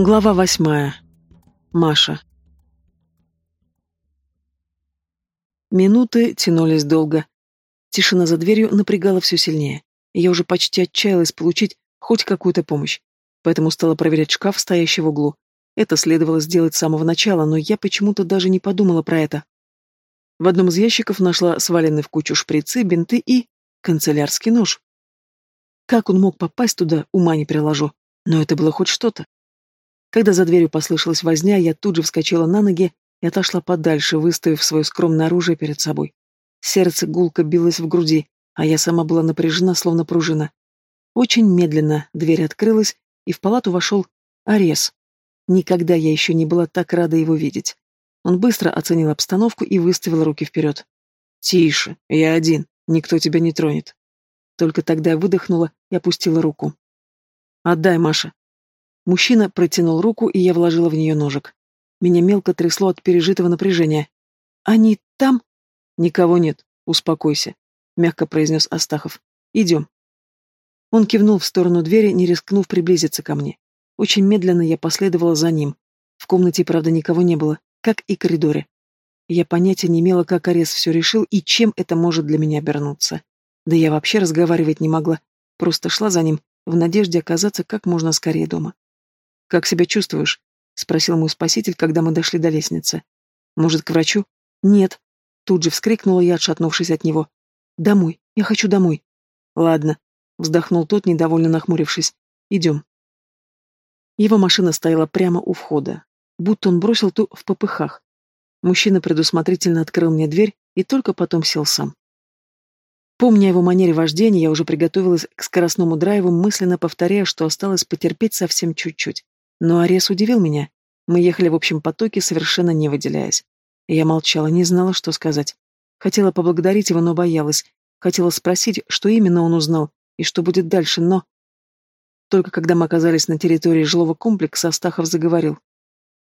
Глава восьмая. Маша. Минуты тянулись долго. Тишина за дверью напрягала все сильнее. Я уже почти отчаялась получить хоть какую-то помощь, поэтому стала проверять шкаф, стоящий в углу. Это следовало сделать с самого начала, но я почему-то даже не подумала про это. В одном из ящиков нашла сваленный в кучу шприцы, бинты и канцелярский нож. Как он мог попасть туда, ума не приложу. Но это было хоть что-то. Когда за дверью послышалась возня, я тут же вскочила на ноги и отошла подальше, выставив свое скромное оружие перед собой. Сердце гулко билось в груди, а я сама была напряжена, словно пружина. Очень медленно дверь открылась, и в палату вошел Арес. Никогда я еще не была так рада его видеть. Он быстро оценил обстановку и выставил руки вперед. «Тише, я один, никто тебя не тронет». Только тогда я выдохнула и опустила руку. «Отдай, Маша», Мужчина протянул руку, и я вложила в нее ножик. Меня мелко трясло от пережитого напряжения. «Они там?» «Никого нет. Успокойся», — мягко произнес Астахов. «Идем». Он кивнул в сторону двери, не рискнув приблизиться ко мне. Очень медленно я последовала за ним. В комнате, правда, никого не было, как и коридоре. Я понятия не имела, как Арес все решил и чем это может для меня обернуться. Да я вообще разговаривать не могла, просто шла за ним, в надежде оказаться как можно скорее дома. «Как себя чувствуешь?» — спросил мой спаситель, когда мы дошли до лестницы. «Может, к врачу?» «Нет». Тут же вскрикнула я, отшатнувшись от него. «Домой. Я хочу домой». «Ладно», — вздохнул тот, недовольно нахмурившись. «Идем». Его машина стояла прямо у входа, будто он бросил ту в попыхах. Мужчина предусмотрительно открыл мне дверь и только потом сел сам. Помня его манере вождения, я уже приготовилась к скоростному драйву, мысленно повторяя, что осталось потерпеть совсем чуть-чуть. Но Арес удивил меня. Мы ехали в общем потоке, совершенно не выделяясь. Я молчала, не знала, что сказать. Хотела поблагодарить его, но боялась. Хотела спросить, что именно он узнал и что будет дальше, но... Только когда мы оказались на территории жилого комплекса, Астахов заговорил.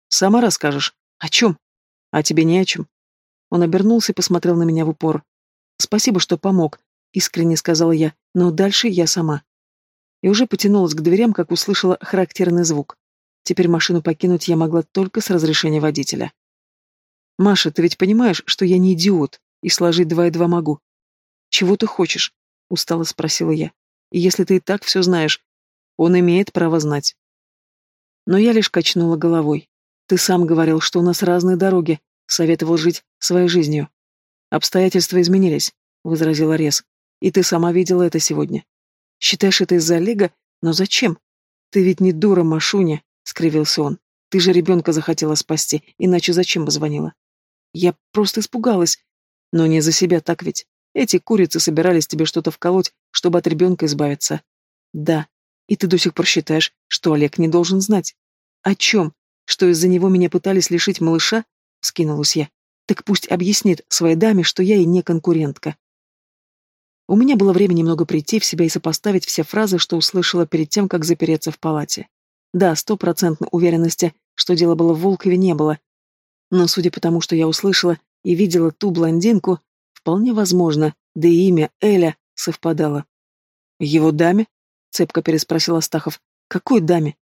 «Сама расскажешь? О чем?» «А тебе не о чем». Он обернулся и посмотрел на меня в упор. «Спасибо, что помог», — искренне сказала я, но дальше я сама. И уже потянулась к дверям, как услышала характерный звук. Теперь машину покинуть я могла только с разрешения водителя. «Маша, ты ведь понимаешь, что я не идиот, и сложить два и два могу?» «Чего ты хочешь?» — устало спросила я. «И если ты и так все знаешь, он имеет право знать». Но я лишь качнула головой. «Ты сам говорил, что у нас разные дороги, советовал жить своей жизнью». «Обстоятельства изменились», — возразил Арес. «И ты сама видела это сегодня. Считаешь это из-за Олега? Но зачем? Ты ведь не дура, Машуня скривился он. Ты же ребенка захотела спасти, иначе зачем бы звонила? Я просто испугалась. Но не за себя, так ведь? Эти курицы собирались тебе что-то вколоть, чтобы от ребенка избавиться. Да. И ты до сих пор считаешь, что Олег не должен знать? О чем? Что из-за него меня пытались лишить малыша? Скинулась я. Так пусть объяснит своей даме, что я и не конкурентка. У меня было время немного прийти в себя и сопоставить все фразы, что услышала перед тем, как запереться в палате. Да, стопроцентной уверенности, что дело было в Волкове, не было. Но судя по тому, что я услышала и видела ту блондинку, вполне возможно, да и имя Эля совпадало. «Его даме?» — цепко переспросил Астахов. «Какой даме?»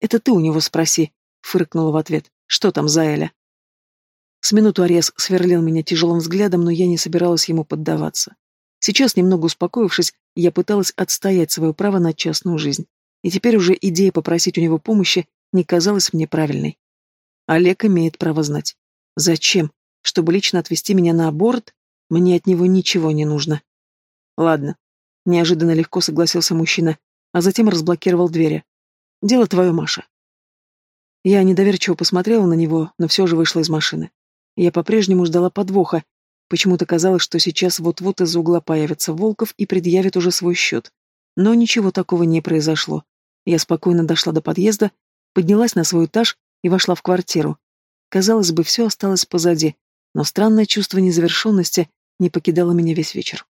«Это ты у него спроси», — фыркнула в ответ. «Что там за Эля?» С минуту Арес сверлил меня тяжелым взглядом, но я не собиралась ему поддаваться. Сейчас, немного успокоившись, я пыталась отстоять свое право на частную жизнь. И теперь уже идея попросить у него помощи не казалась мне правильной. Олег имеет право знать. Зачем? Чтобы лично отвезти меня на аборт? Мне от него ничего не нужно. Ладно. Неожиданно легко согласился мужчина, а затем разблокировал двери. Дело твое, Маша. Я недоверчиво посмотрела на него, но все же вышла из машины. Я по-прежнему ждала подвоха. Почему-то казалось, что сейчас вот-вот из угла появится Волков и предъявит уже свой счет. Но ничего такого не произошло. Я спокойно дошла до подъезда, поднялась на свой этаж и вошла в квартиру. Казалось бы, все осталось позади, но странное чувство незавершенности не покидало меня весь вечер.